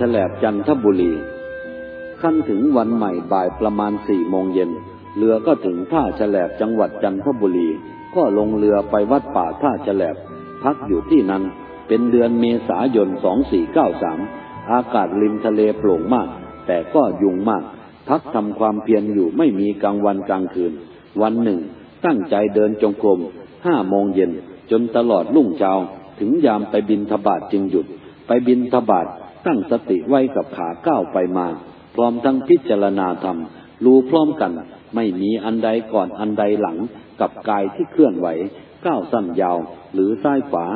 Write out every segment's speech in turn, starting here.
ฉลบจันทบุรี ขั้นถึงวันใหม่บ่ายประมาณสี่โมงเย็น เรือก็ถึงท่าฉลบจังหวัดจันทบุรี ก็ลงเรือไปวัดป่าท่าฉลบพักอยู่ที่นั้น เป็นเดือนเมษายนสองสี่เก้าสามอากาศริมทะเลโปร่งมาก แต่ก็ยุงมาก พักทำความเพียรอยู่ไม่มีกลางวันกลางคืน วันหนึ่ง ตั้งใจเดินจงกรมห้าโมงเย็นจนตลอดรุ่งเช้า ถึงยามไปบินทบาทจึงหยุด ไปบินทบาท ตั้งสติไว้กับขาก้าวไปมา พร้อมทั้งพิจารณาธรรม รู้พร้อมกัน ไม่มีอันใดก่อนอันใดหลังกับกายที่เคลื่อนไหว ก้าวสั้นยาว หรือซ้ายขวา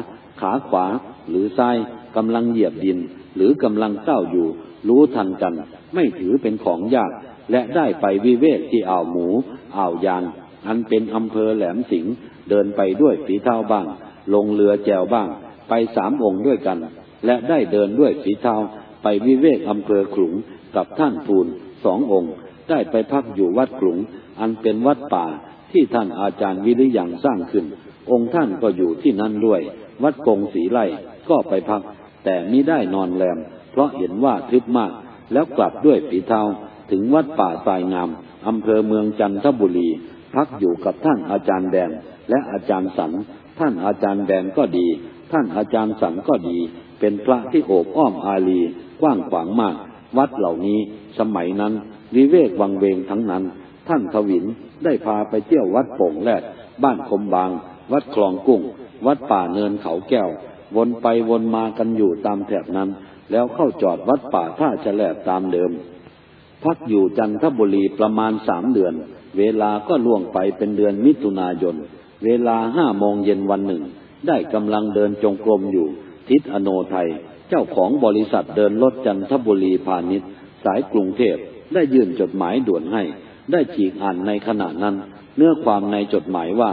ขาขวา หรือซ้ายกำลังเหยียบดิน หรือกำลังก้าวอยู่ รู้ทันกัน ไม่ถือเป็นของยาก และได้ไปวิเวกที่อ่าวหมูอ่าวยางอันเป็นอำเภอแหลมสิงห์เดินไปด้วยฝีเท้าบ้าง ลงเรือแจวบ้าง ไปสามองค์ด้วยกัน และได้เดินด้วยฝีเท้าไปวิเวกอำเภอขลุงกับท่านปูนสององค์ ได้ไปพักอยู่วัดขลุง อันเป็นวัดป่าที่ท่านอาจารย์วิริยังสร้างขึ้น องค์ท่านก็อยู่ที่นั่นด้วย วัดกงสีไล่ก็ไปพัก แต่มิได้นอนแรม เพราะเห็นว่าทึบมาก แล้วกลับด้วยฝีเท้าถึงวัดป่าทรายงามอำเภอเมืองจันทบุรี พักอยู่กับท่านอาจารย์แดงและอาจารย์สัน ท่านอาจารย์แดงก็ดี ท่านอาจารย์สันก็ดี เป็นพระที่โอบอ้อมอารีกว้างขวางมาก วัดเหล่านี้สมัยนั้นวิเวกวังเวงทั้งนั้น ท่านทวินได้พาไปเที่ยววัดโป่งแรดบ้านคมบาง วัดคลองกุ้ง วัดป่าเนินเขาแก้ว วนไปวนมากันอยู่ตามแถบนั้น แล้วเข้าจอดวัดป่าท่าฉลบตามเดิม พักอยู่จันทบุรีประมาณสามเดือน เวลาก็ล่วงไปเป็นเดือนมิถุนายน เวลาห้าโมงเย็นวันหนึ่ง ได้กำลังเดินจงกรมอยู่ ทิศอโนไทย เจ้าของบริษัทเดินรถจันทบุรีพาณิชย์ สายกรุงเทพได้ยื่นจดหมายด่วนให้ ได้ฉีกอ่านในขณะนั้น เนื้อความในจดหมายว่า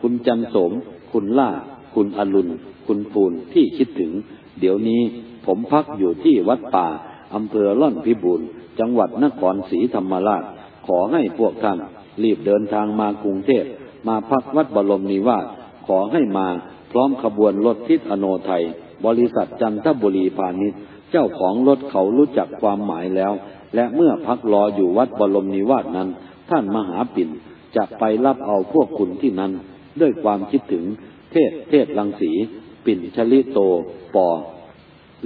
คุณจันสม คุณล่า คุณอรุณ คุณปูนที่คิดถึง เดี๋ยวนี้ผมพักอยู่ที่วัดป่าอำเภอล่อนพิบูลจังหวัดนครศรีธรรมราช ขอให้พวกท่าน รีบเดินทางมากรุงเทพมาพักวัดบรมนิวาสขอให้มาพร้อมขบวนรถทิศอโนไทย บริษัทจันทบุรีพาณิชย์ เจ้าของรถเขารู้จักความหมายแล้ว และเมื่อพักรออยู่วัดบรมนิวาสนั้น ท่านมหาปิ่นจะไปรับเอาพวกคุณที่นั้น ด้วยความคิดถึงเทศเทศลังสี ปิ่นชลิโตปอ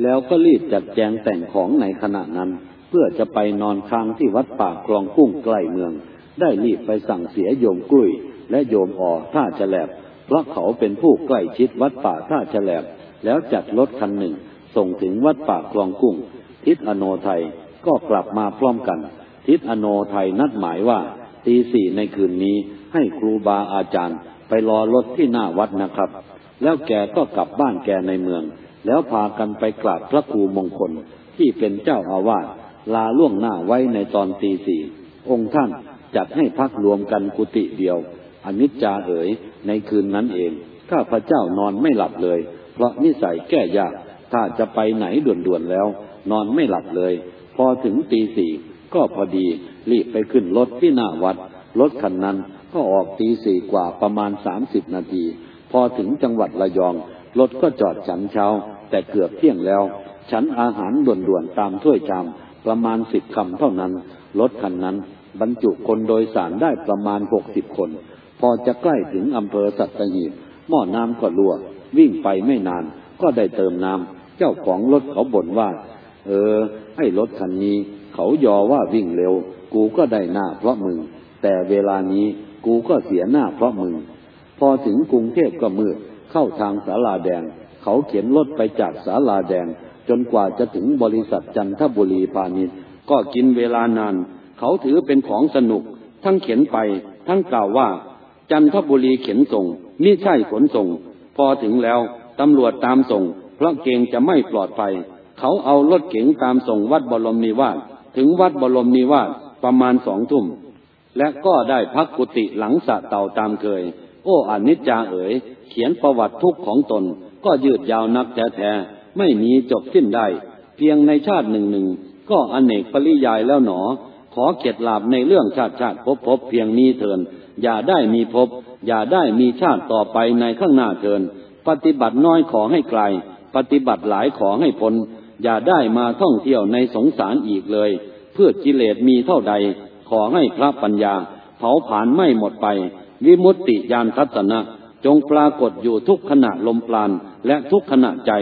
แล้วก็รีบจัดแจงแต่งของในขณะนั้น เพื่อจะไปนอนค้างที่วัดป่ากลองกุ้งใกล้เมือง ได้รีบไปสั่งเสียโยมกุ้ยและโยมอ่อท่าฉลบเพราะเขาเป็นผู้ใกล้ชิดวัดป่าท่าฉลบ แล้วจัดรถคันหนึ่ง ส่งถึงวัดปากคลองกุ้ง ทิศอโนไทยก็กลับมาพร้อมกัน ทิศอโนไทยนัดหมายว่า ตีสี่ในคืนนี้ให้ครูบาอาจารย์ ไปรอรถที่หน้าวัดนะครับ แล้วแกก็กลับบ้านแกในเมือง แล้วพากันไปกราบพระครูมงคล ที่เป็นเจ้าอาวาสลาล่วงหน้าไว้ในตอนตีสี่องค์ท่านจัดให้พักรวมกันกุฏิเดียว อนิจจาเอ๋ยในคืนนั้นเอง ข้าพระเจ้านอนไม่หลับเลย เพราะนิสัยแก้ยาก ถ้าจะไปไหนด่วนๆแล้ว นอนไม่หลับเลย พอถึงตีสี่ก็พอดีรีบไปขึ้นรถที่หน้าวัด รถคันนั้นก็ออกตีสี่กว่าประมาณสามสิบนาที พอถึงจังหวัดระยองรถก็จอดฉันเช้า แต่เกือบเที่ยงแล้ว ฉันอาหารด่วนๆตามถ้วยจามประมาณสิบคำเท่านั้น รถคันนั้น บรรจุคนโดยสารได้ประมาณหกสิบคน พอจะใกล้ถึงอำเภอสัตหีบหม้อน้ำก็รั่ว วิ่งไปไม่นาน ก็ได้เติมน้ำเจ้าของรถเขาบ่นว่า เออให้รถคันนี้ เขายอว่าวิ่งเร็ว กูก็ได้หน้าเพราะมึง แต่เวลานี้กูก็เสียหน้าเพราะมึง พอถึงกรุงเทพก็มืดเข้าทางสาลาแดง เขาเข็นรถไปจากสาลาแดง จนกว่าจะถึงบริษัทจันทบุรีพาณิชย์ก็กินเวลานาน เขาถือเป็นของสนุก ทั้งเข็นไป ทั้งกล่าวว่า จันทบุรีเข็นส่งมิใช่ขนส่ง พอถึงแล้วตำรวจตามส่ง เพราะเกรงจะไม่ปลอดภัย เขาเอารถเก๋งตามส่งวัดบรมนิวาสถึงวัดบรมนิวาสประมาณสองทุ่ม และก็ได้พักกุฏิหลังสะเต่าตามเคย โอ้อนิจจาเอ๋ย เขียนประวัติทุกข์ของตน ก็ยืดยาวนักแท้ๆไม่มีจบสิ้นได้ เพียงในชาติหนึ่งหนึ่งก็อเนกปริยายแล้วหนอ ขอเกียรติลาบในเรื่องชาติชาติพบพบเพียงนี้เถินอย่าได้มีพบ อย่าได้มีชาติต่อไปในข้างหน้าเถิน ปฏิบัติน้อยขอให้ไกล ปฏิบัติหลายขอให้พ้นอย่าได้มาท่องเที่ยวในสงสารอีกเลย เพื่อกิเลสมีเท่าใด ขอให้พระปัญญา เผาผลาญไม่หมดไป วิมุตติยานทัศนะ จงปรากฏอยู่ทุกขณะลมปราณและทุกขณะใจ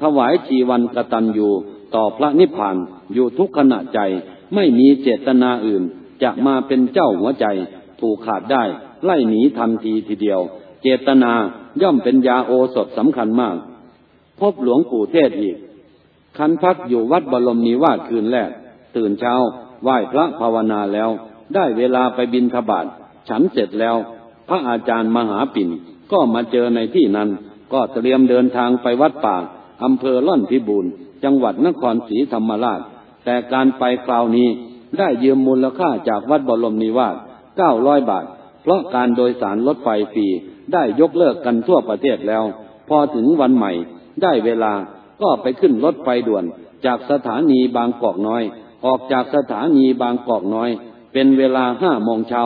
ถวายชีวันกตัญญูต่อพระนิพพานอยู่ทุกขณะใจ ไม่มีเจตนาอื่น จะมาเป็นเจ้าหัวใจ ผูกขาดได้ ไล่หนีทันทีทีเดียว เจตนาย่อมเป็นยาโอสถสำคัญมาก พบหลวงปู่เทศอีก คันพักอยู่วัดบรมนิวาสคืนแรก ตื่นเช้า ไหว้พระภาวนาแล้ว ได้เวลาไปบินทบาทฉันเสร็จแล้ว พระอาจารย์มหาปิ่น ก็มาเจอในที่นั้น ก็เตรียมเดินทางไปวัดป่าอำเภอล่อนพิบูรณ์จังหวัดนครศรีธรรมราช แต่การไปคราวนี้ได้ยืมมูลค่าจากวัดบรมนิวาสเก้าร้อยบาท เพราะการโดยสารรถไฟฟรีได้ยกเลิกกันทั่วประเทศแล้ว พอถึงวันใหม่ ได้เวลาก็ไปขึ้นรถไฟด่วน จากสถานีบางกอกน้อย ออกจากสถานีบางกอกน้อย เป็นเวลาห้าโมงเช้า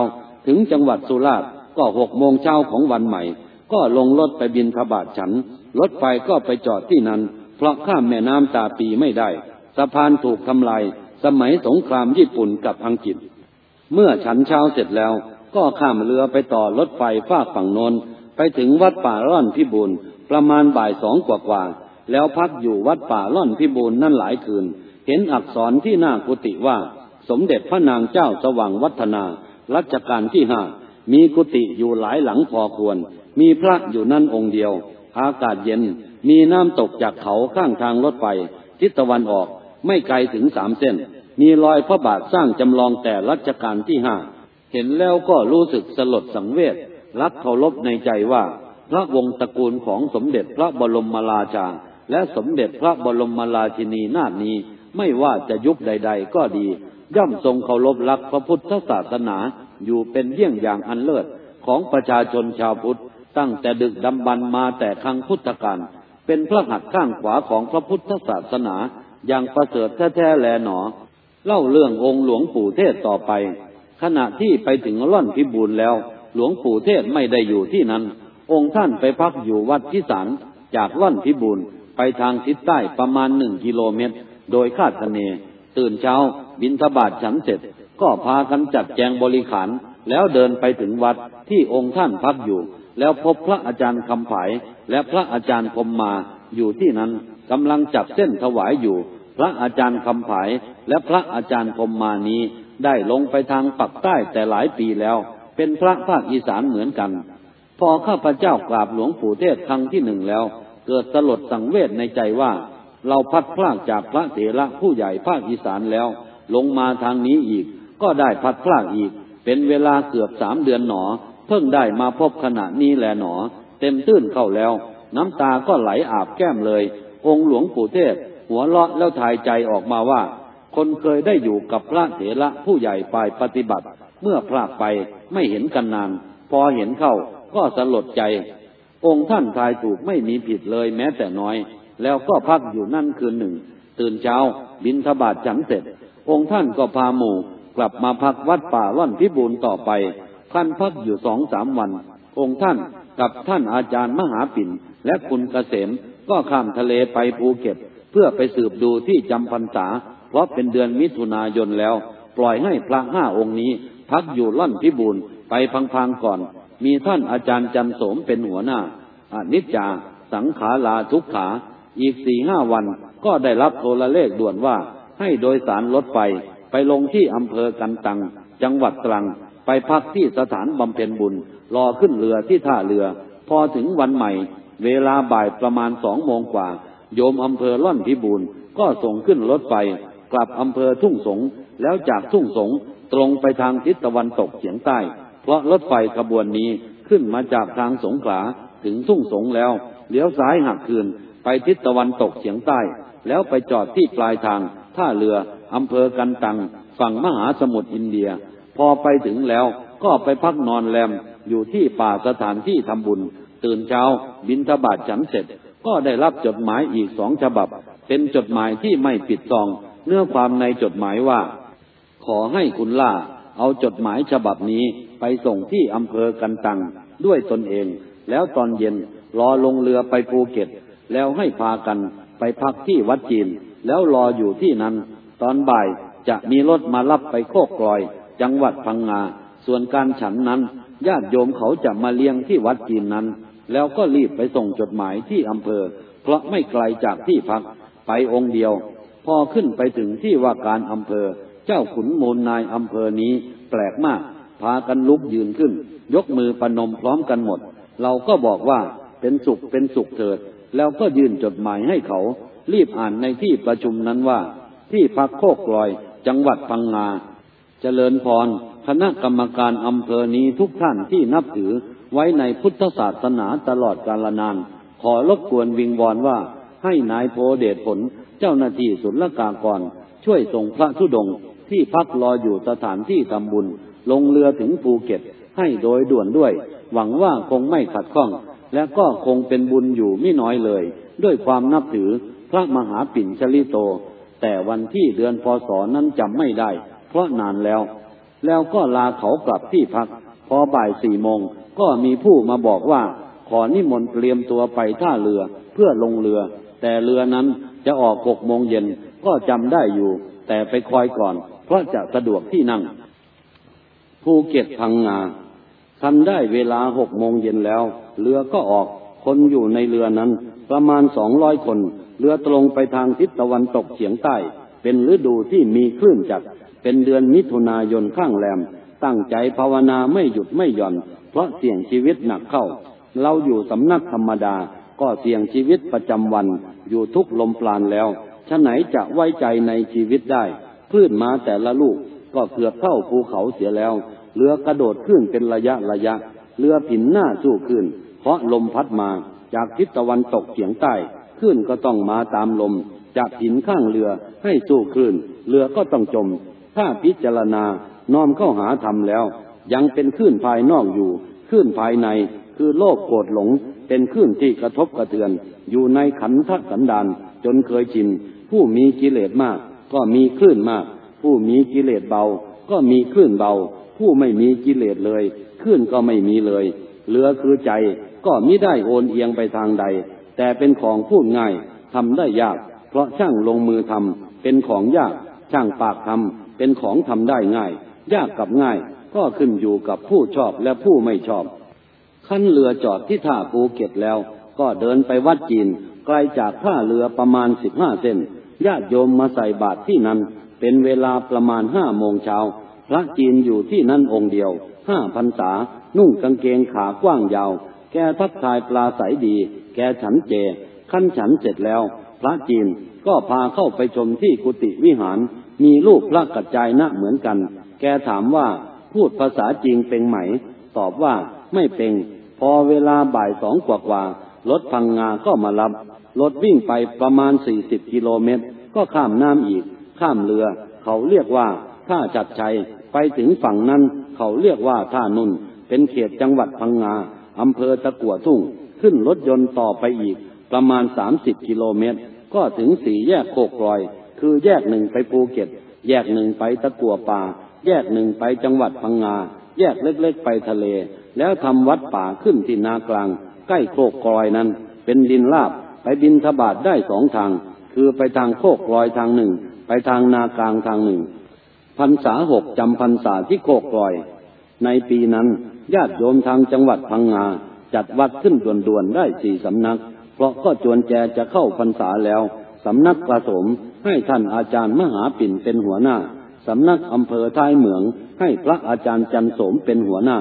ถึงจังหวัดสุราษฎร์ก็หกโมงเช้าของวันใหม่ ก็ลงรถไปบินทบาทฉัน รถไฟก็ไปจอดที่นั้น เพราะข้ามแม่น้ำตาปีไม่ได้ สะพานถูกทำลาย สมัยสงครามญี่ปุ่นกับอังกฤษ เมื่อฉันเช้าเสร็จแล้ว ก็ข้ามเรือไปต่อรถไฟฟากฝั่งโนนไปถึงวัดป่าร่อนพิบูลประมาณบ่ายสองกว่าๆแล้วพักอยู่วัดป่าร่อนพิบูลนั่นหลายคืน เห็นอักษรที่หน้ากุฏิว่า สมเด็จพระนางเจ้าสว่างวัฒนา รัชกาลที่ห้ามีกุฏิอยู่หลายหลังพอควร มีพระอยู่นั่นองค์เดียว อากาศเย็น มีน้ำตกจากเขาข้างทางรถไฟ ทิศตะวันออกไม่ไกลถึงสามเส้น มีรอยพระบาทสร้างจำลองแต่รัชกาลที่ห้า เห็นแล้วก็รู้สึกสลดสังเวชรักเคารพในใจว่า พระวงศ์ตระกูลของสมเด็จพระบรมราชา และสมเด็จพระบรมราชินีนาถนี้ ไม่ว่าจะยุคใด ๆ ก็ดี ย่อมทรงเคารพรักพระพุทธศาสนาอยู่เป็นเยี่ยงอย่างอันเลิศของประชาชนชาวพุทธ ตั้งแต่ดึกดำบรรมาแต่ครั้งพุทธกาลเป็นพระหัตถ์ข้างขวาของพระพุทธศาสนา อย่างประเสริฐแท้ๆแลหนอ เล่าเรื่ององค์หลวงปู่เทศต่อไป ขณะที่ไปถึงร่อนพิบูลแล้ว หลวงปู่เทศไม่ได้อยู่ที่นั้น องค์ท่านไปพักอยู่วัดพิสารจากร่อนพิบูลไปทางทิศใต้ประมาณหนึ่งกิโลเมตร โดยคาดคะเน ตื่นเช้า บินทบาทฉันเสร็จ ก็พากันจัดแจงบริขาร แล้วเดินไปถึงวัดที่องค์ท่านพักอยู่ แล้วพบพระอาจารย์คำผายและพระอาจารย์พมมาอยู่ที่นั้นกำลังจับเส้นถวายอยู่ พระอาจารย์คำผายและพระอาจารย์พมมานี้ ได้ลงไปทางปักใต้แต่หลายปีแล้ว เป็นพระภาคอีสานเหมือนกัน พอข้าพเจ้ากราบหลวงปู่เทศครั้งที่หนึ่งแล้ว เกิดสลดสังเวชในใจว่า เราพัดพลากจากพระเถระผู้ใหญ่ภาคอีสานแล้ว ลงมาทางนี้อีก ก็ได้พัดพลากอีก เป็นเวลาเกือบสามเดือนหนอ เพิ่งได้มาพบขณะนี้แลหนอ เต็มตื้นเข้าแล้ว น้ำตาก็ไหลอาบแก้มเลย องค์หลวงปู่เทศ หัวเราะแล้วถ่ายใจออกมาว่า คนเคยได้อยู่กับพระเถระผู้ใหญ่ฝ่ายปฏิบัติ เมื่อพลากไปไม่เห็นกันนาน พอเห็นเข้าก็สลดใจ องค์ท่านทายถูกไม่มีผิดเลยแม้แต่น้อย แล้วก็พักอยู่นั่นคืนหนึ่ง ตื่นเช้า บินทบาทฉันเสร็จ องค์ท่านก็พาหมู่ กลับมาพักวัดป่าล่อนพิบูลต่อไปท่านพักอยู่สองสามวัน องค์ท่านกับท่านอาจารย์มหาปิ่น และคุณเกษมก็ข้ามทะเลไปภูเก็ต เพื่อไปสืบดูที่จำพรรษา เพราะเป็นเดือนมิถุนายนแล้ว ปล่อยให้พระห้าองค์นี้ พักอยู่ล่อนพิบูลไปพังๆก่อน มีท่านอาจารย์จันโสมเป็นหัวหน้าอนิจจา สังขาราทุกขา อีกสี่ห้าวันก็ได้รับโทรเลขด่วนว่า ให้โดยสารรถไฟไปลงที่อำเภอกันตัง จังหวัดตรัง ไปพักที่สถานบำเพ็ญบุญ รอขึ้นเรือที่ท่าเรือ พอถึงวันใหม่ เวลาบ่ายประมาณสองโมงกว่า โยมอำเภอล่อนพิบูลก็ส่งขึ้นรถไฟ กลับอำเภอทุ่งสงแล้วจากทุ่งสงตรงไปทางทิศตะวันตกเฉียงใต้ เพราะรถไฟขบวนนี้ขึ้นมาจากทางสงขลาถึงทุ่งสงแล้วเลี้ยวซ้ายหักคืนไปทิศตะวันตกเฉียงใต้ แล้วไปจอดที่ปลายทางท่าเรืออำเภอกันตังฝั่งมหาสมุทรอินเดีย พอไปถึงแล้วก็ไปพักนอนแรมอยู่ที่ป่าสถานที่ทำบุญ ตื่นเช้าบินทบาทฉันเสร็จ ก็ได้รับจดหมายอีกสองฉบับ เป็นจดหมายที่ไม่ปิดซอง เนื้อความในจดหมายว่า ขอให้คุณล่าเอาจดหมายฉบับนี้ไปส่งที่อำเภอกันตังด้วยตนเอง แล้วตอนเย็นรอลงเรือไปภูเก็ต แล้วให้พากันไปพักที่วัดจีน แล้วรออยู่ที่นั้น ตอนบ่ายจะมีรถมารับไปโคกกลอย จังหวัดพังงา ส่วนการฉันนั้น ญาติโยมเขาจะมาเลี้ยงที่วัดจีนนั้น แล้วก็รีบไปส่งจดหมายที่อำเภอ เพราะไม่ไกลจากที่พักไปองค์เดียว พอขึ้นไปถึงที่ว่าการอำเภอ เจ้าขุนมูลนายอำเภอนี้แปลกมาก พากันลุกยืนขึ้น ยกมือประนมพร้อมกันหมด เราก็บอกว่าเป็นสุขเป็นสุขเถิด แล้วก็ยื่นจดหมายให้เขา รีบอ่านในที่ประชุมนั้นว่า ที่พักโคกลอย จังหวัดพังงาเจริญพรคณะกรรมการอำเภอนี้ทุกท่านที่นับถือไว้ในพุทธศาสนาตลอดกาลนาน ขอรบกวนวิงวอนว่าให้นายโพเดชผล จ้าหน้าที่ศุลกากร ช่วยส่งพระธุดงที่พักรออยู่สถานที่ทำบุญ ลงเรือถึงภูเก็ตให้โดยด่วนด้วย หวังว่าคงไม่ขัดข้อง และก็คงเป็นบุญอยู่ไม่น้อยเลย ด้วยความนับถือพระมหาปิ่นชลิโต แต่วันที่เดือนพศนั้นจำไม่ได้ เพราะนานแล้ว แล้วก็ลาเขากลับที่พัก พอบ่ายสี่โมงก็มีผู้มาบอกว่า ขอนิมนต์เตรียมตัวไปท่าเรือเพื่อลงเรือ แต่เรือนั้น จะออกหกโมงเย็นก็จำได้อยู่ แต่ไปคอยก่อน เพราะจะสะดวกที่นั่งภูเก็ตพังงาทันได้เวลาหกโมงเย็นแล้ว เรือก็ออก คนอยู่ในเรือนั้น ประมาณสองร้อยคน เรือตรงไปทางทิศตะวันตกเฉียงใต้ เป็นฤดูที่มีคลื่นจัด เป็นเดือนมิถุนายนข้างแรม ตั้งใจภาวนาไม่หยุดไม่หย่อน เพราะเสี่ยงชีวิตหนักเข้า เราอยู่สำนักธรรมดา ก็เสี่ยงชีวิตประจำวันอยู่ทุกลมปราณแล้วฉะไหนจะไว้ใจในชีวิตได้คลื่นมาแต่ละลูกก็เกือบเท่าภูเขาเสียแล้วเรือกระโดดขึ้นเป็นระยะระยะเรือผินหน้าสู้ขึ้น เพราะลมพัดมาจากทิศตะวันตกเฉียงใต้ขึ้นก็ต้องมาตามลม จากหินข้างเรือให้สู้คลื่นเรือก็ต้องจม ถ้าพิจารณาน้อมเข้าหาธรรมแล้ว ยังเป็นคลื่นภายนอกอยู่คลื่นภายในคือโลกโกรธหลง เป็นคลื่นที่กระทบกระเทือน อยู่ในขันธสันดานจนเคยชิน ผู้มีกิเลสมาก ก็มีคลื่นมาก ผู้มีกิเลสเบา ก็มีคลื่นเบา ผู้ไม่มีกิเลสเลยคลื่นก็ไม่มีเลยเรือคือใจก็มิได้โอนเอียงไปทางใด แต่เป็นของพูดง่ายทำได้ยาก เพราะช่างลงมือทำเป็นของยากช่างปากทำเป็นของทำได้ง่าย ยากกับง่าย ก็ขึ้นอยู่กับผู้ชอบและผู้ไม่ชอบ ขั้นเรือจอดที่ท่าภูเก็ตแล้ว ก็เดินไปวัดจีน ไกลจากท่าเรือประมาณสิบห้าเส้นญาติโยมมาใส่บาตรที่นั้น เป็นเวลาประมาณห้าโมงเช้า พระจีนอยู่ที่นั่นองค์เดียว ห้าพันษา นุ่งกางเกงขากว้างยาว แกทักทายปลาใสดี แกฉันเจ ขั้นฉันเสร็จแล้ว พระจีนก็พาเข้าไปชมที่กุฏิวิหาร มีรูปพระกัจจายนะเหมือนกัน แกถามว่าพูดภาษาจีนเป็นไหม ตอบว่าไม่เป็น อเวลาบ่ายสองกว่ากว่ารถพังงาก็มารับ รถวิ่งไปประมาณสี่สิบกิโลเมตร ก็ข้ามน้ำอีก ข้ามเรือ เขาเรียกว่าท่าจัดชัย ไปถึงฝั่งนั้น เขาเรียกว่าท่านุ่น เป็นเขตจังหวัดพังงาอำเภอตะกัวทุ่ง ขึ้นรถยนต์ต่อไปอีก ประมาณสามสิบกิโลเมตร ก็ถึงสี่แยกโคกกลอย คือแยกหนึ่งไปภูเก็ต แยกหนึ่งไปตะกั่วป่า แยกหนึ่งไปจังหวัดพังงา แยกเล็กๆไปทะเล แล้วทำวัดป่าขึ้นที่นากลาง ใกล้โคกกลอยนั้น เป็นดินราบไปบิณฑบาตได้สองทาง คือไปทางโคกกลอยทางหนึ่ง ไปทางนากลางทางหนึ่งพรรษาหกจำพรรษาที่โคกกลอย ในปีนั้นญาติโยมทางจังหวัดพังงาจัดวัดขึ้นด่วนๆได้สี่สำนัก เพราะก็จวนแจจะเข้าพรรษาแล้ว สำนักประสมให้ท่านอาจารย์มหาปิ่นเป็นหัวหน้า สำนักอำเภอท้ายเหมืองให้พระอาจารย์จันโสมเป็นหัวหน้า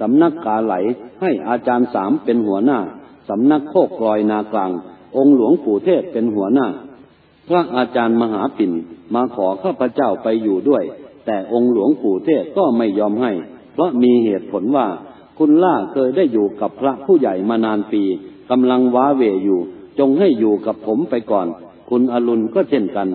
สำนักกาไหลให้อาจารย์สามเป็นหัวหน้า สำนักโคกกลอยนากลาง องค์หลวงปู่เทศเป็นหัวหน้า พระอาจารย์มหาปิ่นมาขอข้าพเจ้าไปอยู่ด้วย แต่องค์หลวงปู่เทศก็ไม่ยอมให้ เพราะมีเหตุผลว่าคุณล่าเคยได้อยู่กับพระผู้ใหญ่มานานปีกำลังว้าเวอยู่ จงให้อยู่กับผมไปก่อน คุณอรุณก็เช่นกัน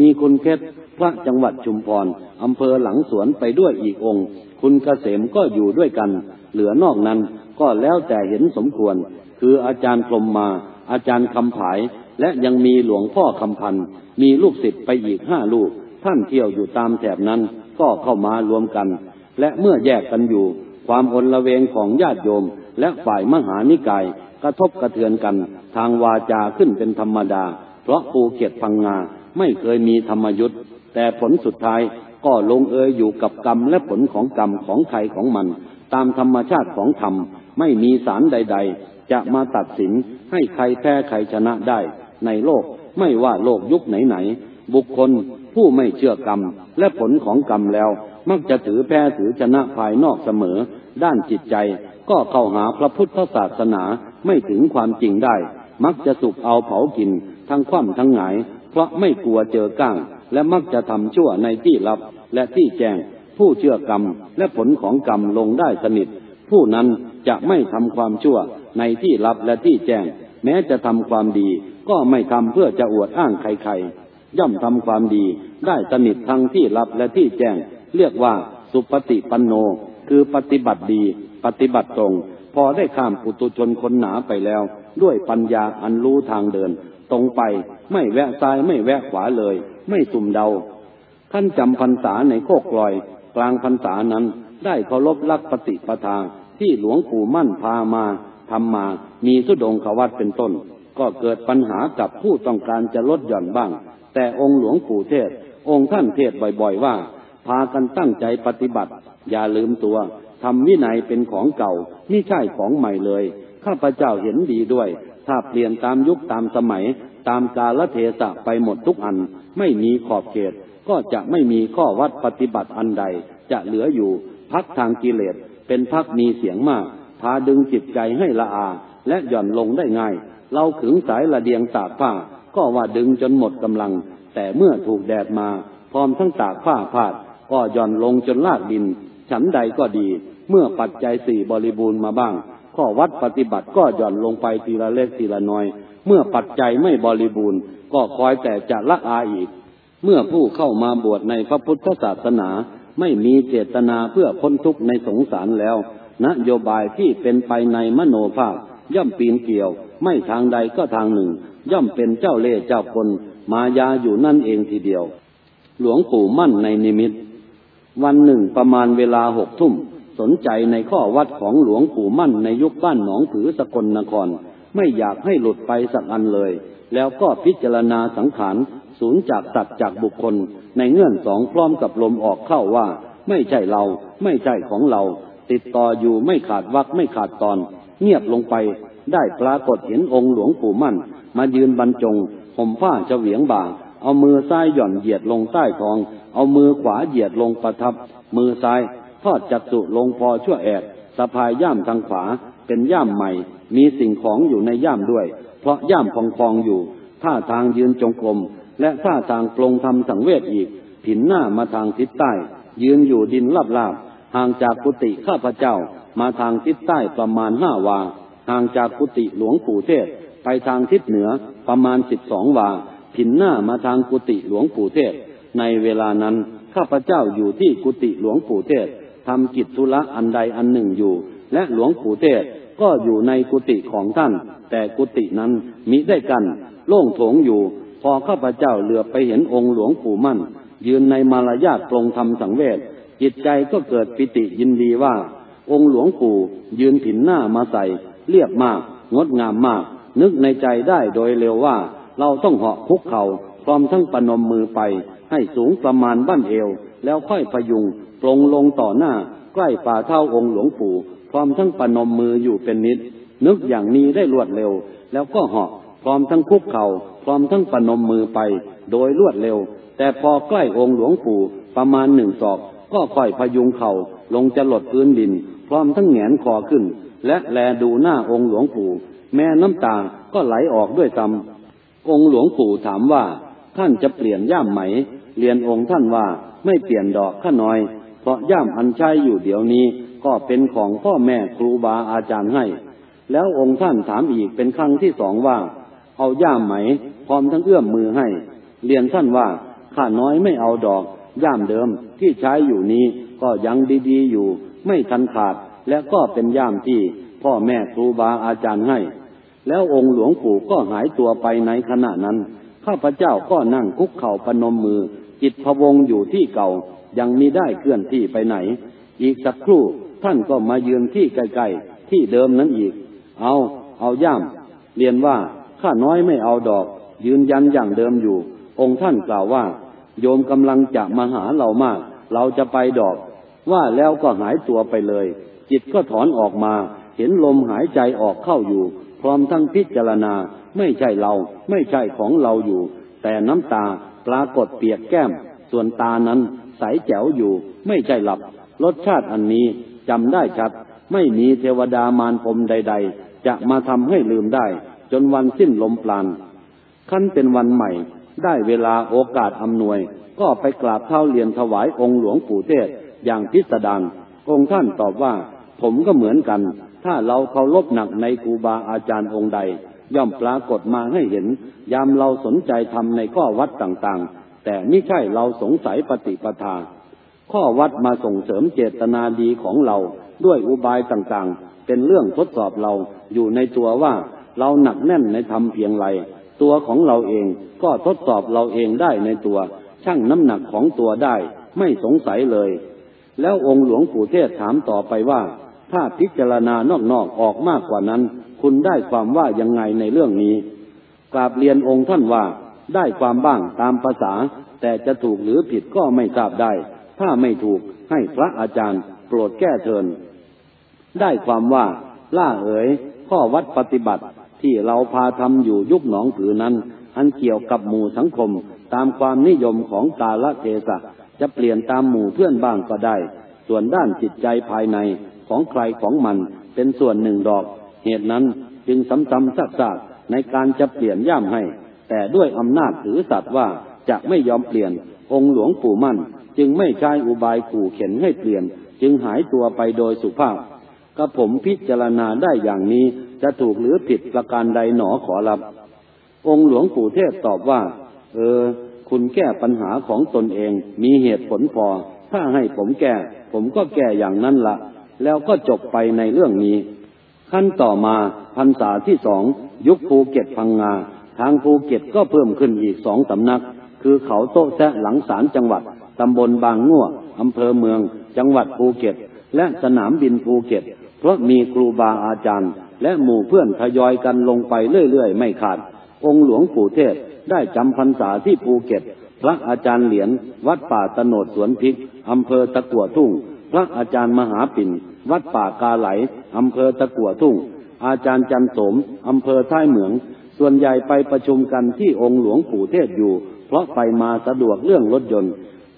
มีคุณเพชรพระจังหวัดชุมพรอำเภอหลังสวนไปด้วยอีกองค์ คุณเกษมก็อยู่ด้วยกัน เหลือนอกนั้นก็แล้วแต่เห็นสมควร คืออาจารย์พรมมา อาจารย์คำผาย และยังมีหลวงพ่อคำพันธ์มีลูกศิษย์ไปอีกห้าลูก ท่านเที่ยวอยู่ตามแถบนั้นก็เข้ามารวมกัน และเมื่อแยกกันอยู่ ความอนละเวงของญาติโยม และฝ่ายมหานิกาย กระทบกระเทือนกัน ทางวาจาขึ้นเป็นธรรมดา เพราะภูเก็ตพังงาไม่เคยมีธรรมยุทธ์แต่ผลสุดท้าย ก็ลงเอยอยู่กับกรรมและผลของกรรมของใครของมัน ตามธรรมชาติของธรรม ไม่มีสารใด ๆ จะมาตัดสินให้ใครแพ้ใครชนะได้ ในโลกไม่ว่าโลกยุคไหนๆบุคคลผู้ไม่เชื่อกรรมและผลของกรรมแล้ว มักจะถือแพ้ถือชนะภายนอกเสมอ ด้านจิตใจก็เข้าหาพระพุทธศาสนาไม่ถึงความจริงได้ มักจะสุกเอาเผากิน ทั้งคว่ำทั้งหงาย เพราะไม่กลัวเจอก้าง และมักจะทำชั่วในที่ลับและที่แจ้ง ผู้เชื่อกรรมและผลของกรรมลงได้สนิท ผู้นั้นจะไม่ทำความชั่วในที่ลับและที่แจ้ง แม้จะทำความดีก็ไม่ทำเพื่อจะอวดอ้างใครๆ ย่อมทำความดีได้สนิททั้งที่ลับและที่แจ้ง เรียกว่าสุปฏิปันโน คือปฏิบัติดี ปฏิบัติตรง พอได้ข้ามปุตุชนคนหนาไปแล้ว ด้วยปัญญาอันรู้ทางเดิน ตรงไปไม่แวะซ้ายไม่แวะขวาเลย ไม่สุ่มเดา ท่านจำพรรษาในโคกลอย กลางพรรษานั้นได้เคารพลักปฏิปทาที่หลวงปู่มั่นพามาทำมามีสุดงขวัตเป็นต้น ก็เกิดปัญหากับผู้ต้องการจะลดหย่อนบ้าง แต่องค์หลวงปู่เทศ องค์ท่านเทศบ่อยๆว่า พากันตั้งใจปฏิบัติ อย่าลืมตัวทำวินัยเป็นของเก่าไม่ใช่ของใหม่เลย ข้าพเจ้าเห็นดีด้วย ถ้าเปลี่ยนตามยุคตามสมัย ตามกาลเทศะไปหมดทุกอัน ไม่มีขอบเขต ก็จะไม่มีข้อวัดปฏิบัติอันใด จะเหลืออยู่พักทางกิเลสเป็นพักมีเสียงมากพาดึงจิตใจให้ละอาและหย่อนลงได้ง่าย เราขึงสายละเดียงตากผ้า ก็ว่าดึงจนหมดกำลัง แต่เมื่อถูกแดดมาพร้อมทั้งตากผ้าพาด ก็หย่อนลงจนลากดิน ฉันใดก็ดี เมื่อปัจจัยสี่บริบูรณ์มาบ้าง ข้อวัดปฏิบัติก็หย่อนลงไปทีละเล็กทีละน้อย เมื่อปัจจัยไม่บริบูรณ์ ก็คอยแต่จะละอาอีก เมื่อผู้เข้ามาบวชในพระพุทธศาสนาไม่มีเจตนาเพื่อพ้นทุกข์ในสงสารแล้ว นโยบายที่เป็นไปในมโนภาพ ย่อมปีนเกี่ยว ไม่ทางใดก็ทางหนึ่ง ย่อมเป็นเจ้าเล่ห์เจ้าคนมายาอยู่นั่นเองทีเดียว หลวงปู่มั่นในนิมิต วันหนึ่งประมาณเวลาหกทุ่ม สนใจในข้อวัดของหลวงปู่มั่นในยุคบ้านหนองผือสกลนคร ไม่อยากให้หลุดไปสักอันเลย แล้วก็พิจารณาสังขารศูนย์จากสัตว์จากบุคคล ในเงื่อนสองพร้อมกับลมออกเข้าว่า ไม่ใช่เรา ไม่ใช่ของเรา ติดต่ออยู่ไม่ขาดวักไม่ขาดตอน เงียบลงไปได้ปรากฏเห็นองค์หลวงปู่มั่น มายืนบรรจงห่มผ้าเฉวียงบ่า เอามือซ้ายหย่อนเหยียดลงใต้ท้อง เอามือขวาเหยียดลงประทับ มือซ้าย ทอดจักสุลงพอชั่วแอกสะพายย่ามทางขวาเป็นย่ามใหม่ มีสิ่งของอยู่ในย่ามด้วย เพราะย่ามพองๆองอยู่ ท่าทางยืนจงกรม และท่าทางปลงทำสังเวชอีก ผินหน้ามาทางทิศใต้ ยืนอยู่ดินลาบๆห่างจากกุฏิข้าพเจ้า มาทางทิศใต้ประมาณห้าวา ห่างจากกุฏิหลวงปู่เทศ ไปทางทิศเหนือประมาณสิบสองวา ผินหน้ามาทางกุฏิหลวงปู่เทศ ในเวลานั้นข้าพเจ้าอยู่ที่กุฏิหลวงปู่เทศทำกิจธุระอันใดอันหนึ่งอยู่ และหลวงปู่เทศ ก็อยู่ในกุฏิของท่าน แต่กุฏินั้นมิได้กัน โล่งโถงอยู่ พอข้าพเจ้าเหลือไปเห็นองค์หลวงปู่มั่น ยืนในมารยาทปรงธรรมสังเวชจิตใจก็เกิดปิติยินดีว่า องค์หลวงปู่ยืนผินหน้ามาใส่เรียบมาก งดงามมาก นึกในใจได้โดยเร็วว่า เราต้องเหาะคุกเขา่าพร้อมทั้งปนมมือไป ให้สูงประมาณบ้านเอว แล้วค่อยพยุงปลงลงต่อหน้า ใกล้ฝ่าเท้าองค์หลวงปู่ พร้อมทั้งปนมมืออยู่เป็นนิด นึกอย่างนี้ได้รวดเร็ว แล้วก็เหาะพร้อมทั้งคุกเขา่าพร้อมทั้งปนมมือไป โดยรวดเร็ว แต่พอใกล้องค์หลวงปู่ประมาณหนึ่งศอก ก็ค่อยพยุงเขา่าลงจะหลดพื้นดิน พร้อมทั้งแงนคอขึ้น และแลดูหน้าองค์หลวงปู่ แม่น้ำตาก็ไหลออกด้วยซ้ำองค์หลวงปู่ถามว่า ท่านจะเปลี่ยนย่ามไหม เรียนองค์ท่านว่าไม่เปลี่ยนดอกข้าน้อย เพราะย่ามอันใช้อยู่เดี๋ยวนี้ ก็เป็นของพ่อแม่ครูบาอาจารย์ให้ แล้วองค์ท่านถามอีกเป็นครั้งที่สองว่า เอาย่ามไหม พร้อมทั้งเอื้อมมือให้ เรียนท่านว่าข้าน้อยไม่เอาดอก ย่ามเดิมที่ใช้อยู่นี้ก็ยังดีๆอยู่ ไม่ทันขาด และก็เป็นย่ามที่พ่อแม่ครูบาอาจารย์ให้ แล้วองค์หลวงปู่ก็หายตัวไปในขณะนั้น ข้าพเจ้าก็นั่งคุกเข่าปนมมือ จิตพวงอยู่ที่เก่ายังมีได้เคลื่อนที่ไปไหน อีกสักครู่ ท่านก็มายืนที่ใกลๆที่เดิมนั้นอีก เอาเอาย่ามเรียนว่าข้าน้อยไม่เอาดอก ยืนยันอย่างเดิมอยู่ องค์ท่านกล่าวว่า โยมกำลังจะมาหาเรามาก เราจะไปดอก ว่าแล้วก็หายตัวไปเลย จิตก็ถอนออกมา เห็นลมหายใจออกเข้าอยู่ พร้อมทั้งพิจารณา ไม่ใช่เรา ไม่ใช่ของเราอยู่ แต่น้ำตาปรากฏเปียกแก้ม ส่วนตานั้นใสแจ๋วอยู่ ไม่ใช่หลับ รสชาติอันนี้ จำได้ชัด ไม่มีเทวดามารพรมใด ๆ จะมาทำให้ลืมได้ จนวันสิ้นลมปราณขั้นเป็นวันใหม่ ได้เวลาโอกาสอำนวย ก็ไปกราบเท้าเรียนถวายองค์หลวงปู่เทศอย่างพิสดารองค์ท่านตอบว่า ผมก็เหมือนกัน ถ้าเราเคารพหนักในครูบาอาจารย์องค์ใด ย่อมปรากฏมาให้เห็น ยามเราสนใจทำในข้อวัดต่างๆ แต่ไม่ใช่เราสงสัยปฏิปทา ข้อวัดมาส่งเสริมเจตนาดีของเราด้วยอุบายต่างๆ เป็นเรื่องทดสอบเราอยู่ในตัวว่าเราหนักแน่นในธรรมเพียงไร ตัวของเราเองก็ทดสอบเราเองได้ในตัว ชั่งน้ำหนักของตัวได้ ไม่สงสัยเลย แล้วองค์หลวงปู่เทศถามต่อไปว่า ถ้าพิจารณานอกๆออกมากกว่านั้น คุณได้ความว่ายังไงในเรื่องนี้กราบเรียนองค์ท่านว่าได้ความบ้างตามภาษา แต่จะถูกหรือผิดก็ไม่ทราบได้ ถ้าไม่ถูกให้พระอาจารย์โปรดแก้เทิน ได้ความว่าล่าเอ๋ยข้อวัดปฏิบัติที่เราพาทำอยู่ยุคหนองผือนั้น อันเกี่ยวกับหมู่สังคม ตามความนิยมของกาลเทศะจะเปลี่ยนตามหมู่เพื่อนบ้างก็ได้ ส่วนด้านจิตใจภายในของใครของมันเป็นส่วนหนึ่งดอก เหตุนั้นจึงซ้ำๆซักๆในการจะเปลี่ยนย่ำให้ แต่ด้วยอำนาจถือสัตว์ว่าจะไม่ยอมเปลี่ยนองค์หลวงปู่มั่น จึงไม่ใช้อุบายขู่เข็นให้เปลี่ยน จึงหายตัวไปโดยสุภาพกระผมพิจารณาได้อย่างนี้จะถูกหรือผิดประการใดหนอขอรับ องค์หลวงปู่เทศตอบว่า เออ คุณแก้ปัญหาของตนเอง มีเหตุผลพอ ถ้าให้ผมแก้ ผมก็แก้อย่างนั้นละแล้วก็จบไปในเรื่องนี้ ขั้นต่อมาพรรษาที่สองยุคภูเก็ตพังงา ทางภูเก็ตก็เพิ่มขึ้นอีกสองสำนัก คือเขาโต๊ะแซะหลังศาลจังหวัด ตำบลบางงั่วอำเภอเมือง จังหวัดภูเก็ต และสนามบินภูเก็ต เพราะมีครูบาอาจารย์ และหมู่เพื่อนทยอยกันลงไปเรื่อยๆ ไม่ขาด องค์หลวงปู่เทสก์ได้จำพรรษาที่ภูเก็ต พระอาจารย์เหรียญวัดป่าโตนดสวนพริกอำเภอตะกั่วทุ่ง พระอาจารย์มหาปิ่น วัดป่ากาไหลอำเภอตะกัวทุ่ง อาจารย์จันสมอำเภอท้ายเหมือง ส่วนใหญ่ไปประชุมกันที่องค์หลวงปู่เทศอยู่ เพราะไปมาสะดวกเรื่องรถยนต์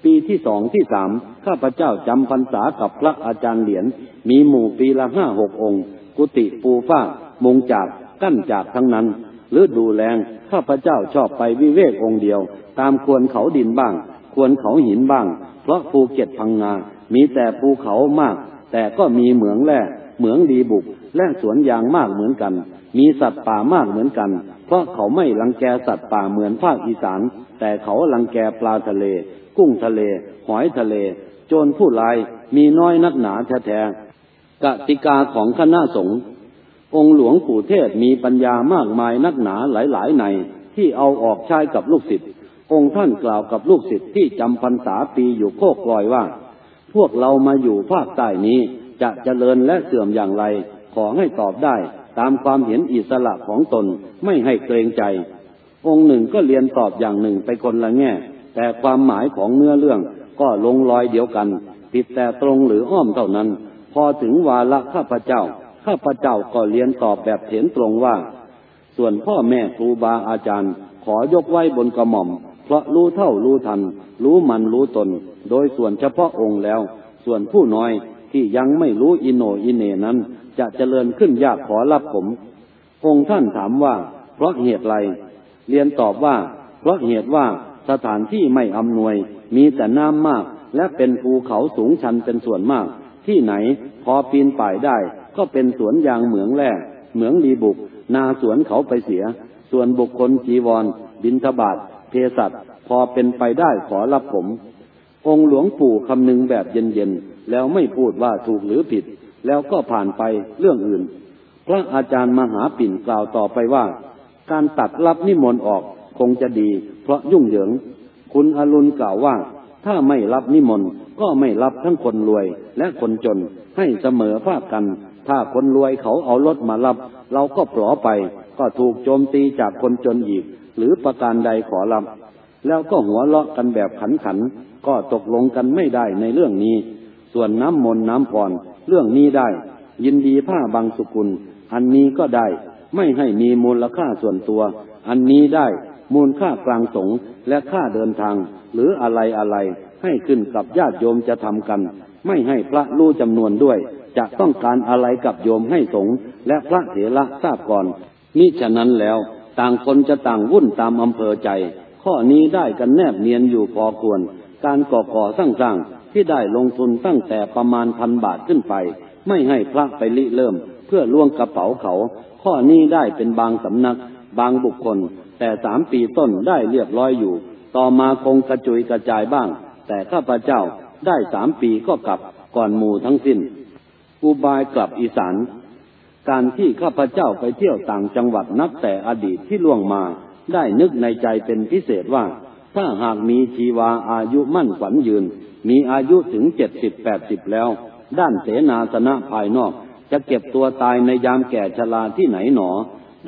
ปีที่สองที่สามข้าพเจ้าจำพรรษากับพระอาจารย์เหรียญมีหมู่ปีละห้าหกองค์ กุฏิปูฟ้ามุงจากกั้นจากทั้งนั้นหรือดูแลงข้าพเจ้าชอบไปวิเวกองเดียว ตามควรเขาดินบ้าง ควรเขาหินบ้าง เพราะภูเก็ตพังงา มีแต่ภูเขามาก แต่ก็มีเหมืองแร่เหมืองดีบุก และสวนยางมากเหมือนกัน มีสัตว์ป่ามากเหมือนกัน เพราะเขาไม่ลังแกสัตว์ป่าเหมือนภาคอีสานแต่เขาลังแกปลาทะเล กุ้งทะเล หอยทะเล โจรผู้ลายมีน้อยนักหนาแท้ๆกติกาของคณะสงฆ์องค์หลวงปู่เทศมีปัญญามากมายนักหนาหลายๆในที่เอาออกใช้กับลูกศิษย์องค์ท่านกล่าวกับลูกศิษย์ที่จำพรรษาปีอยู่โคกลอยว่า พวกเรามาอยู่ภาคใต้นี้จะเจริญและเสื่อมอย่างไร ขอให้ตอบได้ ตามความเห็นอิสระของตนไม่ให้เกรงใจ องค์หนึ่งก็เรียนตอบอย่างหนึ่งไปคนละแง่ แต่ความหมายของเนื้อเรื่องก็ลงรอยเดียวกัน ผิดแต่ตรงหรืออ้อมเท่านั้น พอถึงวาระข้าพเจ้า ข้าพเจ้าก็เรียนตอบแบบเห็นตรงว่า ส่วนพ่อแม่ครูบาอาจารย์ ขอยกไว้บนกระหม่อม เพราะรู้เท่ารู้ทัน รู้มันรู้ตน โดยส่วนเฉพาะองค์แล้ว ส่วนผู้น้อยที่ยังไม่รู้อิโนอิเนนั้น จะเจริญขึ้นยากขอรับผม องค์ท่านถามว่า เพราะเหตุไร เรียนตอบว่า เพราะเหตุว่า สถานที่ไม่อำนวย มีแต่น้ำมาก และเป็นภูเขาสูงชันเป็นส่วนมาก ที่ไหนพอปีนป่ายได้ ก็เป็นสวนยางเหมืองแร่เหมืองดีบุก นาสวนเขาไปเสีย ส่วนบุคคลจีวร บินทบาทเพสัตพอเป็นไปได้ขอรับผม องค์หลวงปู่คำนึงแบบเย็นๆ แล้วไม่พูดว่าถูกหรือผิด แล้วก็ผ่านไปเรื่องอื่น พระอาจารย์มหาปิ่นกล่าวต่อไปว่า การตัดรับนิมนต์ออก คงจะดี เพราะยุ่งเหยิง คุณอรุณกล่าวว่า ถ้าไม่รับนิมนต์ก็ไม่รับทั้งคนรวยและคนจนให้เสมอภาคกัน ถ้าคนรวยเขาเอารถมารับ เราก็ปลอไป ก็ถูกโจมตีจากคนจนอีก หรือประการใดขอรับ แล้วก็หัวเลาะกันแบบขันขัน ก็ตกลงกันไม่ได้ในเรื่องนี้ ส่วนน้ำมนต์น้ำพรเรื่องนี้ได้ ยินดีผ้าบางสุกุล อันนี้ก็ได้ ไม่ให้มีมูลค่าส่วนตัว อันนี้ได้ มูลค่ากลางสงและค่าเดินทาง หรืออะไรอะไรให้ขึ้นกับญาติโยมจะทำกัน ไม่ให้พระรู้จำนวนด้วย จะต้องการอะไรกับโยมให้สงและพระเถระทราบก่อนนี่ฉะนั้นแล้ว ต่างคนจะต่างวุ่นตามอำเภอใจ ข้อนี้ได้กันแนบเนียนอยู่พอควร การก่อก่อสร้างสร้างที่ได้ลงทุนตั้งแต่ประมาณพันบาทขึ้นไป ไม่ให้พระไปลิเริ่ม เพื่อล่วงกระเป๋าเขา ข้อนี้ได้เป็นบางสำนัก บางบุคคล แต่สามปีต้นได้เรียบร้อยอยู่ ต่อมาคงกระจุยกระจายบ้าง แต่ข้าพเจ้าได้สามปีก็กลับก่อนหมู่ทั้งสิ้น อุบายกลับอีสาน การที่ข้าพเจ้าไปเที่ยวต่างจังหวัดนับแต่อดีตที่ล่วงมา ได้นึกในใจเป็นพิเศษว่า ถ้าหากมีชีวาอายุมั่นขวัญยืน มีอายุถึงเจ็ดสิบแปดสิบแล้ว ด้านเสนาสนะภายนอก จะเก็บตัวตายในยามแก่ชราที่ไหนหนอ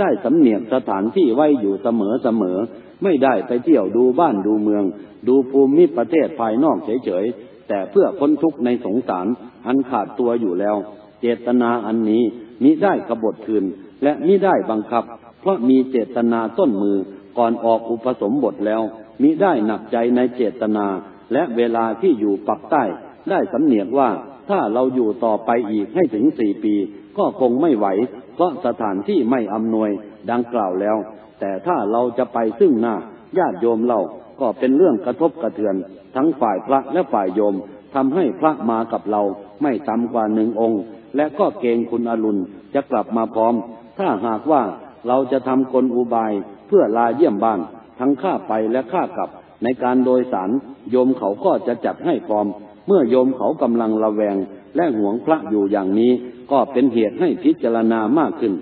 ได้สำเนียกสถานที่ไว้อยู่เสมอเสมอ ไม่ได้ไปเที่ยวดูบ้านดูเมือง ดูภูมิประเทศภายนอกเฉยๆ แต่เพื่อพ้นทุกข์ในสงสาร อันขาดตัวอยู่แล้ว เจตนาอันนี้มิได้กบฏคืน และมิได้บังคับ เพราะมีเจตนาต้นมือก่อนออกอุปสมบทแล้ว มิได้หนักใจในเจตนา และเวลาที่อยู่ปักใต้ ได้สำเนียกว่าถ้าเราอยู่ต่อไปอีกให้ถึงสี่ปี ก็คงไม่ไหว เพราะสถานที่ไม่อำนวยดังกล่าวแล้ว แต่ถ้าเราจะไปซึ่งหน้าญาติโยมเราก็เป็นเรื่องกระทบกระเทือน ทั้งฝ่ายพระและฝ่ายโยมทำให้พระมากับเราไม่ต่ำกว่าหนึ่งองค์ และก็เกณฑ์คุณอรุณจะกลับมาพร้อม ถ้าหากว่าเราจะทำกลอุบายเพื่อลาเยี่ยมบ้าน ทั้งค่าไปและค่ากลับ ในการโดยสารโยมเขาก็จะจัดให้พร้อม เมื่อโยมเขากำลังระแวงและหวงพระอยู่อย่างนี้ ก็เป็นเหตุให้พิจารณามากขึ้น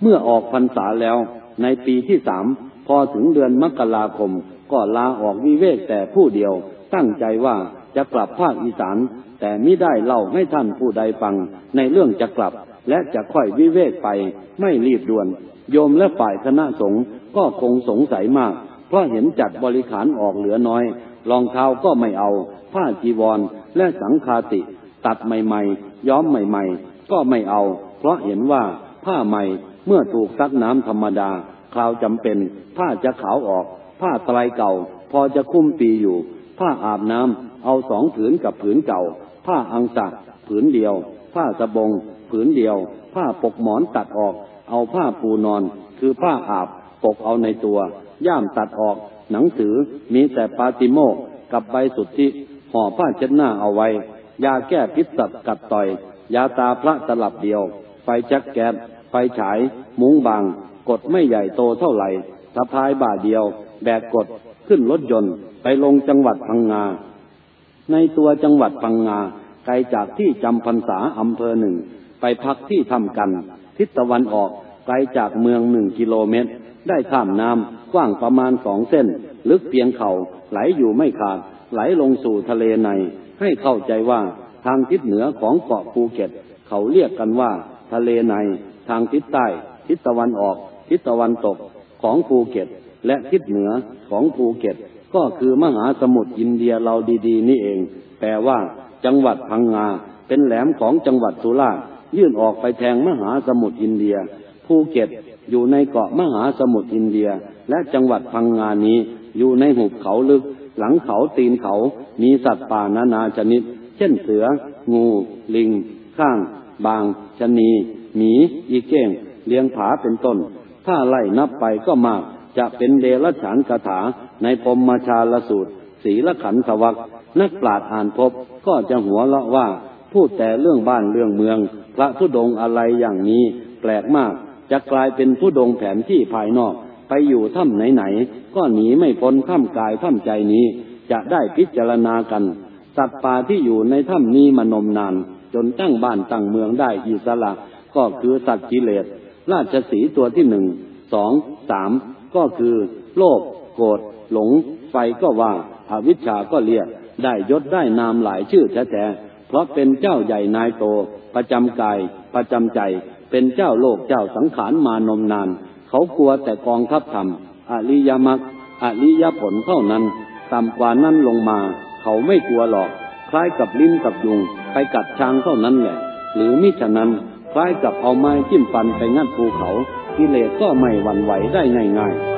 เมื่อออกพรรษาแล้วในปีที่สามพอถึงเดือนมกราคม ก็ลาออกวิเวกแต่ผู้เดียว ตั้งใจว่าจะกลับภาคอีสาน แต่ไมิได้เล่าให้ท่านผู้ใดฟัง ในเรื่องจะกลับ และจะค่อยวิเวกไปไม่รีบด่วน โยมและฝ่ายคณะสงฆ์ก็คงสงสัยมาก เพราะเห็นจัดบริขารออกเหลือน้อยรองเท้าก็ไม่เอา ผ้าจีวรและสังคาติ ตัดใหม่ๆ ย้อมใหม่ๆ ก็ไม่เอา เพราะเห็นว่าผ้าใหม่เมื่อถูกซักน้ำธรรมดาคราวจำเป็น ผ้าจะขาวออก ผ้าไตรเก่า พอจะคุ้มปีอยู่ ผ้าอาบน้ำเอาสองผืนกับผืนเก่า ผ้าอังสะผืนเดียว ผ้าสบง ผืนเดียว ผ้าปกหมอนตัดออก เอาผ้าปูนอน คือผ้าอาบปกเอาในตัว ย่ามตัดออก หนังสือมีแต่ปาติโมกกับใบสุทธิห่อผ้าเช็ดหน้าเอาไว้ยาแก้พิษสัตว์กัดต่อย ยาตาพระตลับเดียว ไฟจักแก๊สไฟฉาย มุ้งบาง กดไม่ใหญ่โตเท่าไหร่สะพายบ่าเดียว แบกกดขึ้นรถยนต์ ไปลงจังหวัดพังงา ในตัวจังหวัดพังงาไกลจากที่จำพรรษาอำเภอหนึ่ง ไปพักที่ทำกัน ทิศตะวันออกไกลจากเมืองหนึ่งกิโลเมตร ได้ข้ามน้ำกว้างประมาณสองเส้น ลึกเพียงเขา่าไหลอยู่ไม่ขาด ไหลลงสู่ทะเลใน ให้เข้าใจว่า ทางทิศเหนือของเกาะภูเก็ต เขาเรียกกันว่า ทะเลใน ทางทิศใต้ ทิศตะวันออก ทิศตะวันตกของภูเก็ต และทิศเหนือของภูเก็ต ก็คือมหาสมุทรอินเดียเราดีๆ นี่เอง แปลว่า จังหวัดพังงา เป็นแหลมของจังหวัดสุราษฎร์ยื่นออกไปแทงมหาสมุทรอินเดีย ภูเก็ตอยู่ในเกาะมหาสมุทรอินเดีย และจังหวัดพังงานี้ อยู่ในหุบเขาลึก หลังเขาตีนเขา มีสัตว์ป่านานาชนิด เช่นเสือ งู ลิง ข้าง บางชนีหมี อีเก้ง เลี้ยงผาเป็นต้น ถ้าไล่นับไปก็มาก จะเป็นเดรัจฉานคาถาในปมมาชาลสูตร ศีลขันธวักนักปราชญ์อ่านพบก็จะหัวเราะว่า พูดแต่เรื่องบ้านเรื่องเมือง พระธุดงอะไรอย่างนี้ แปลกมาก จะกลายเป็นผู้ดงแผนที่ภายนอก ไปอยู่ถ้ำไหนๆก็หนีไม่พ้นถ้ำกายถ้ำใจนี้ จะได้พิจารณากัน สัตว์ป่าที่อยู่ในถ้ำนี้มานมนาน จนตั้งบ้านตั้งเมืองได้อิสระ ก็คือสัตว์กิเลส ราชสีตัวที่หนึ่งสองสามก็คือ โลภโกรธหลง ไฟก็ว่าอาวิชชาก็เรียก ได้ยศได้นามหลายชื่อแท้ๆเพราะเป็นเจ้าใหญ่นายโต ประจำกาย ประจำใจ เป็นเจ้าโลกเจ้าสังขารมานมนาน เขากลัวแต่กองทัพธรรมอริยมรรคอริยผลเท่านั้นต่ำกว่านั้นลงมา เขาไม่กลัวหรอก คล้ายกับลิ้นกับยุงไปกัดช้างเท่านั้นแหละ หรือมิฉะนั้นคล้ายกับเอาไม้จิ้มฟันไปงัดภูเขากิเลสก็ไม่หวั่นไหวได้ง่ายๆ